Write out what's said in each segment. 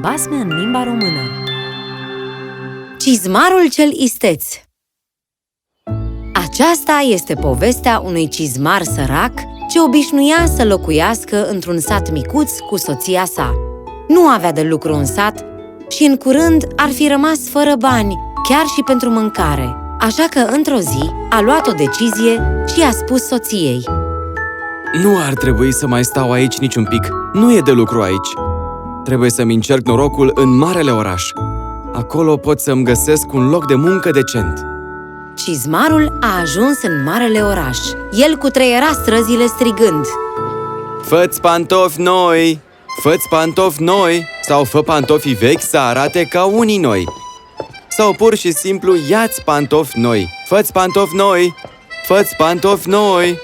Basme în limba română Cizmarul cel isteț Aceasta este povestea unui cizmar sărac ce obișnuia să locuiască într-un sat micuț cu soția sa. Nu avea de lucru în sat și în curând ar fi rămas fără bani, chiar și pentru mâncare. Așa că, într-o zi, a luat o decizie și a spus soției Nu ar trebui să mai stau aici niciun pic. Nu e de lucru aici. Trebuie să-mi încerc norocul în marele oraș. Acolo pot să-mi găsesc un loc de muncă decent. Cizmarul a ajuns în marele oraș. El cutreiera străzile strigând Fă-ți pantofi noi! Fă-ți pantofi noi! Sau fă pantofii vechi să arate ca unii noi! Sau pur și simplu ia-ți pantofi noi! Fă-ți pantofi noi! Fă-ți pantofi noi!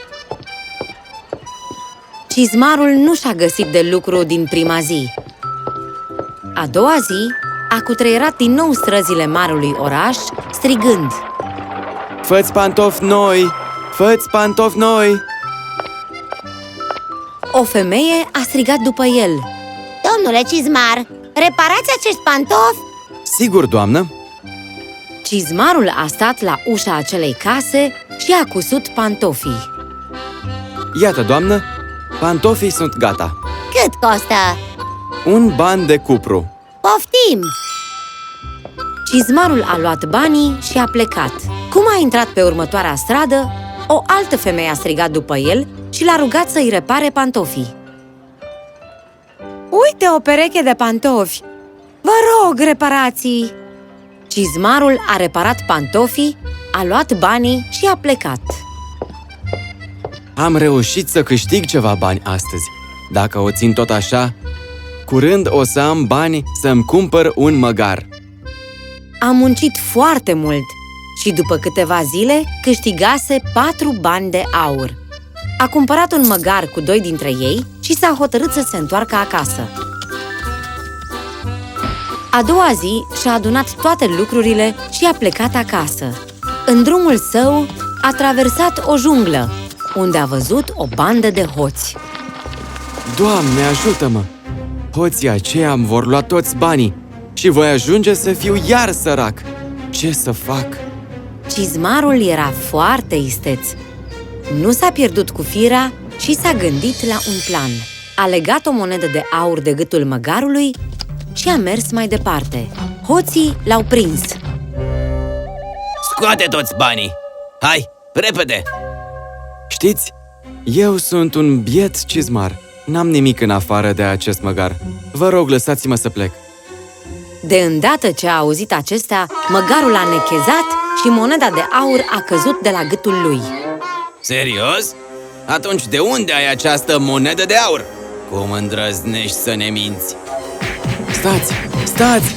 Cizmarul nu și-a găsit de lucru din prima zi. A doua zi, a cutreierat din nou străzile marului oraș, strigând Fă-ți pantofi noi! Fă-ți pantofi noi! O femeie a strigat după el Domnule Cizmar, reparați acești pantofi? Sigur, doamnă! Cizmarul a stat la ușa acelei case și a cusut pantofii Iată, doamnă, pantofii sunt gata. Cât costă? Un ban de cupru. Poftim! Cizmarul a luat banii și a plecat Cum a intrat pe următoarea stradă, o altă femeie a strigat după el și l-a rugat să-i repare pantofii Uite o pereche de pantofi! Vă rog, reparații! Cizmarul a reparat pantofii, a luat banii și a plecat Am reușit să câștig ceva bani astăzi. Dacă o țin tot așa, curând o să am bani să-mi cumpăr un măgar. A muncit foarte mult și după câteva zile câștigase patru bani de aur. A cumpărat un măgar cu doi dintre ei și s-a hotărât să se întoarcă acasă. A doua zi și-a adunat toate lucrurile și a plecat acasă. În drumul său a traversat o junglă, unde a văzut o bandă de hoți. Doamne, ajută-mă! Hoții aceia îmi vor lua toți banii și voi ajunge să fiu iar sărac. Ce să fac? Cizmarul era foarte isteț. Nu s-a pierdut cu firea și s-a gândit la un plan. A legat o monedă de aur de gâtul măgarului și a mers mai departe. Hoții l-au prins. Scoate toți banii! Hai, repede! Știți, eu sunt un biet cizmar. N-am nimic în afară de acest măgar. Vă rog, lăsați-mă să plec. De îndată ce a auzit acestea, măgarul a nechezat și moneda de aur a căzut de la gâtul lui. Serios? Atunci de unde ai această monedă de aur? Cum îndrăznești să ne minți? Stați, stați!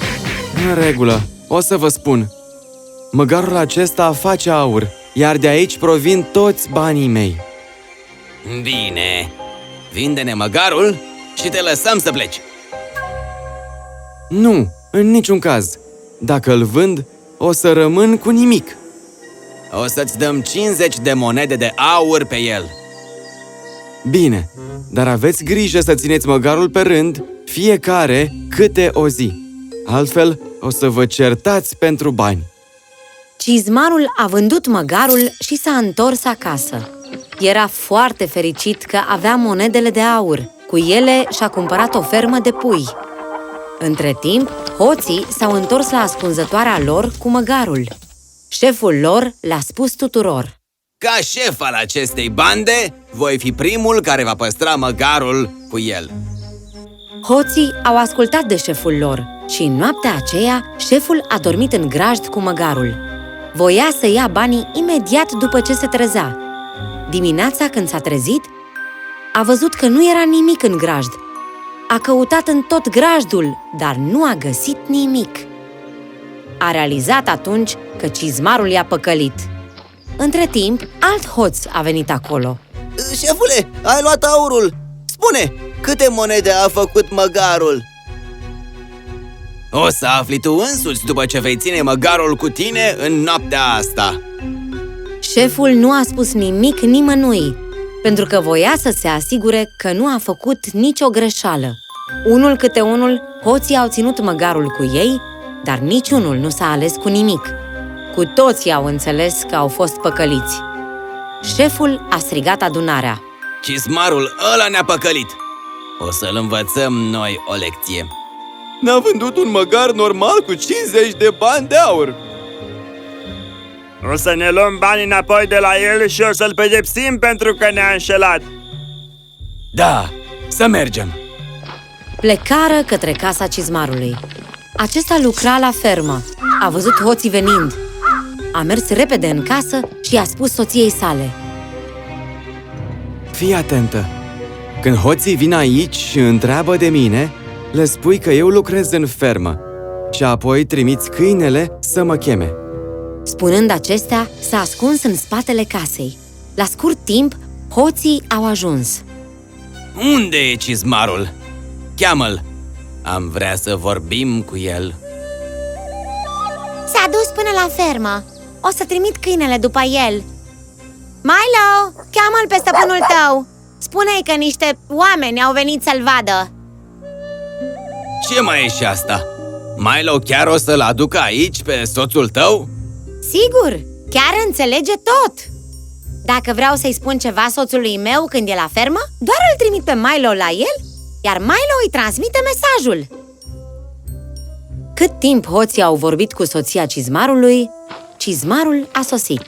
În regulă, o să vă spun. Măgarul acesta face aur, iar de aici provin toți banii mei. Bine, vinde-ne măgarul și te lăsăm să pleci. Nu, în niciun caz. Dacă îl vând, o să rămân cu nimic. O să-ți dăm 50 de monede de aur pe el. Bine, dar aveți grijă să țineți măgarul pe rând, fiecare câte o zi. Altfel, o să vă certați pentru bani. Cizmarul a vândut măgarul și s-a întors acasă. Era foarte fericit că avea monedele de aur. Cu ele și-a cumpărat o fermă de pui. Între timp, hoții s-au întors la ascunzătoarea lor cu măgarul. Șeful lor le-a spus tuturor. Ca șef al acestei bande, voi fi primul care va păstra măgarul cu el. Hoții au ascultat de șeful lor și în noaptea aceea, șeful a dormit în grajd cu măgarul. Voia să ia banii imediat după ce se trezea. Dimineața, când s-a trezit, a văzut că nu era nimic în grajd. A căutat în tot grajdul, dar nu a găsit nimic. A realizat atunci că cizmarul i-a păcălit. Între timp, alt hoț a venit acolo. Șefule, ai luat aurul! Spune, câte monede a făcut măgarul? O să afli tu însuți după ce vei ține măgarul cu tine în noaptea asta. Șeful nu a spus nimic nimănui, pentru că voia să se asigure că nu a făcut nicio greșeală. Unul câte unul, hoții au ținut măgarul cu ei, dar niciunul nu s-a ales cu nimic. Cu toții au înțeles că au fost păcăliți. Șeful a strigat adunarea. Cizmarul ăla ne-a păcălit! O să-l învățăm noi o lecție. N-a vândut un măgar normal cu 50 de bani de aur. O să ne luăm banii înapoi de la el și o să-l pedepsim pentru că ne-a înșelat. Da, să mergem! Plecară către casa cizmarului. Acesta lucra la fermă. A văzut hoții venind. A mers repede în casă și a spus soției sale. Fii atentă! Când hoții vin aici și întreabă de mine, le spui că eu lucrez în fermă și apoi trimiți câinele să mă cheme. Spunând acestea, s-a ascuns în spatele casei. La scurt timp, hoții au ajuns. Unde e cizmarul? Cheamă-l! Am vrea să vorbim cu el. S-a dus până la fermă O să trimit câinele după el Milo, cheamă-l pe stăpânul tău Spune-i că niște oameni au venit să-l vadă Ce mai e și asta? Milo chiar o să-l aducă aici pe soțul tău? Sigur, chiar înțelege tot Dacă vreau să-i spun ceva soțului meu când e la fermă Doar îl trimit pe Milo la el Iar Milo îi transmite mesajul Cât timp hoții au vorbit cu soția cizmarului, cizmarul a sosit.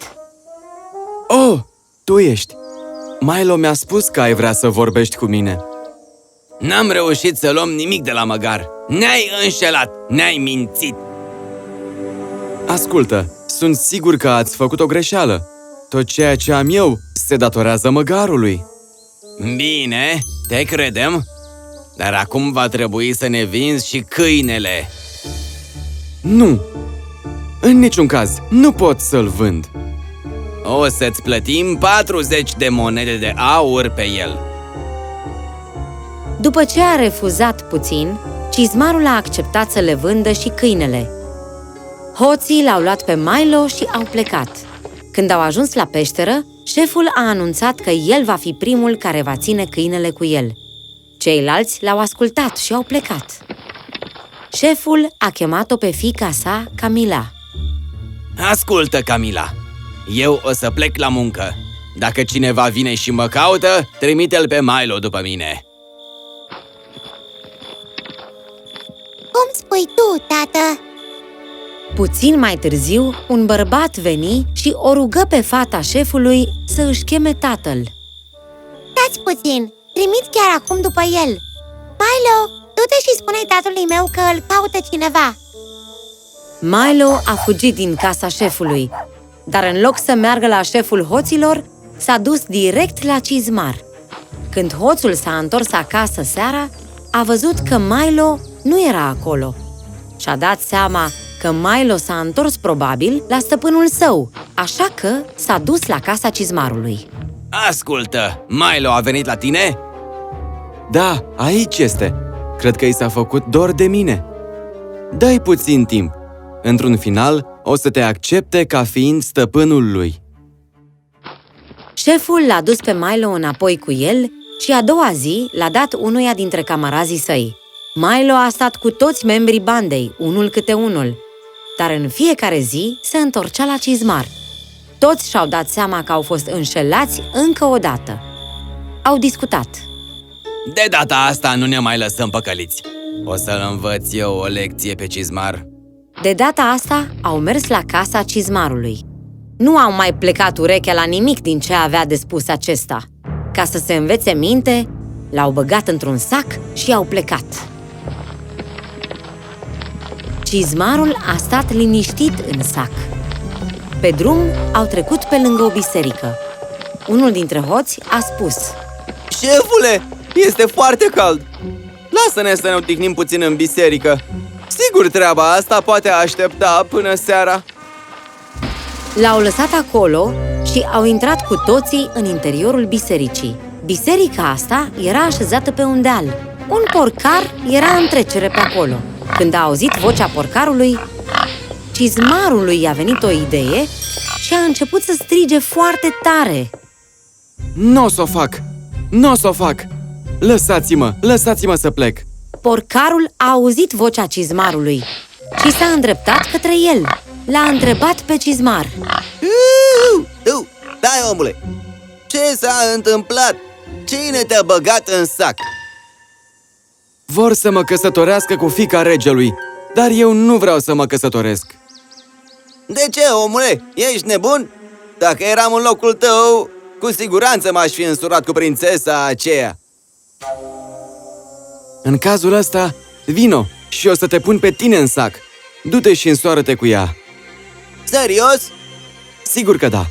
Oh, tu ești! Milo mi-a spus că ai vrea să vorbești cu mine. N-am reușit să luăm nimic de la măgar. Ne-ai înșelat, ne-ai mințit. Ascultă, sunt sigur că ați făcut o greșeală. Tot ceea ce am eu se datorează măgarului. Bine, te credem. Dar acum va trebui să ne vinzi și câinele. Nu! În niciun caz, nu pot să-l vând. O să-ți plătim 40 de monede de aur pe el. După ce a refuzat puțin, cizmarul a acceptat să le vândă și câinele. Hoții l-au luat pe Milo și au plecat. Când au ajuns la peșteră, șeful a anunțat că el va fi primul care va ține câinele cu el. Ceilalți l-au ascultat și au plecat. Șeful a chemat-o pe fiica sa, Camila. Ascultă, Camila. Eu o să plec la muncă. Dacă cineva vine și mă caută, trimite-l pe Milo după mine. Cum spui tu, tată? Puțin mai târziu, un bărbat veni și o rugă pe fata șefului să își cheme tatăl. Stați puțin, trimit chiar acum după el Milo, du-te și spune tatălui meu că îl caută cineva Milo a fugit din casa șefului, dar în loc să meargă la șeful hoților, s-a dus direct la cizmar. Când hoțul s-a întors acasă seara, a văzut că Milo nu era acolo. Și-a dat seama că Milo s-a întors probabil la stăpânul său, așa că s-a dus la casa cizmarului. Ascultă, Milo a venit la tine? Da, aici este. Cred că i s-a făcut dor de mine. Dai puțin timp. Într-un final, o să te accepte ca fiind stăpânul lui. Șeful l-a dus pe Milo înapoi cu el și a doua zi l-a dat unuia dintre camarazii săi. Milo a stat cu toți membrii bandei, unul câte unul, dar în fiecare zi se întorcea la cizmar. Toți și-au dat seama că au fost înșelați încă o dată. Au discutat. De data asta nu ne mai lăsăm păcăliți. O să-l învăț eu o lecție pe cizmar. De data asta au mers la casa cizmarului. Nu au mai plecat urechea la nimic din ce avea de spus acesta. Ca să se învețe minte, l-au băgat într-un sac și au plecat. Cizmarul a stat liniștit în sac. Pe drum au trecut pe lângă o biserică. Unul dintre hoți a spus Șefule, este foarte cald! Lasă-ne să ne odihnim puțin în biserică. Sigur, treaba asta poate aștepta până seara. L-au lăsat acolo și au intrat cu toții în interiorul bisericii. Biserica asta era așezată pe un deal. Un porcar era în trecere pe acolo. Când a auzit vocea porcarului, cizmarului i-a venit o idee și a început să strige foarte tare. Nu o să o fac! Nu o să o fac! Lăsați-mă! Lăsați-mă să plec! Porcarul a auzit vocea cizmarului și s-a îndreptat către el. L-a întrebat pe cizmar. Iu, iu, Stai, omule! Ce s-a întâmplat? Cine te-a băgat în sac? Vor să mă căsătorească cu fica regelui, dar eu nu vreau să mă căsătoresc. De ce, omule? Ești nebun? Dacă eram în locul tău, cu siguranță m-aș fi însurat cu prințesa aceea. În cazul ăsta, vino și o să te pun pe tine în sac. Du-te și însoară-te cu ea. Serios? Sigur că da,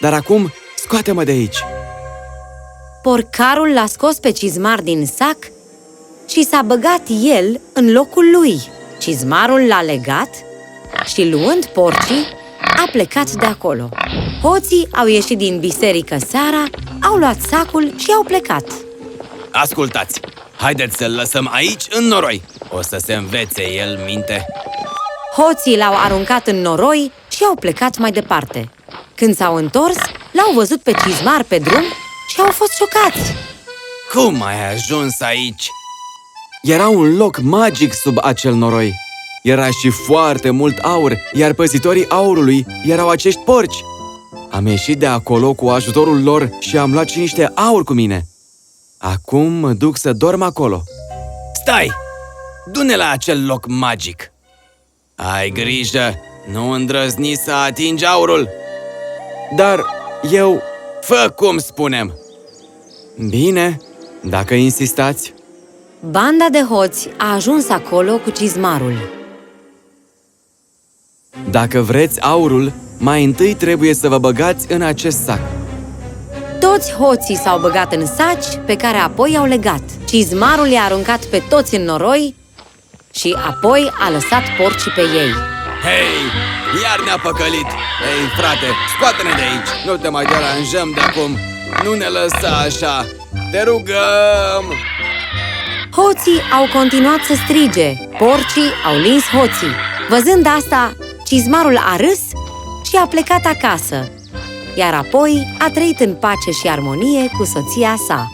dar acum scoate-mă de aici. Porcarul l-a scos pe cizmar din sac și s-a băgat el în locul lui. Cizmarul l-a legat și, luând porcii, a plecat de acolo. Hoții au ieșit din biserică seara, au luat sacul și au plecat. Ascultați! Haideți să-l lăsăm aici în noroi. O să se învețe el minte. Hoții l-au aruncat în noroi și au plecat mai departe. Când s-au întors, l-au văzut pe cizmar pe drum și au fost șocați. Cum ai ajuns aici? Era un loc magic sub acel noroi. Era și foarte mult aur, iar păzitorii aurului erau acești porci. Am ieșit de acolo cu ajutorul lor și am luat și niște aur cu mine. Acum mă duc să dorm acolo. Stai! Du-ne la acel loc magic! Ai grijă! Nu îndrăzni să atingi aurul! Dar eu... Fă cum spunem! Bine, dacă insistați. Banda de hoți a ajuns acolo cu cizmarul. Dacă vreți aurul, mai întâi trebuie să vă băgați în acest sac. Toți hoții s-au băgat în saci, pe care apoi au legat. Cizmarul i-a aruncat pe toți în noroi și apoi a lăsat porcii pe ei. Hei! Iar ne-a păcălit! Hei, frate, scoate-ne de aici! Nu te mai deranjăm de acum! Nu ne lăsa așa! Te rugăm! Hoții au continuat să strige, porcii au lins hoții. Văzând asta, cizmarul a râs și a plecat acasă, iar apoi a trăit în pace și armonie cu soția sa.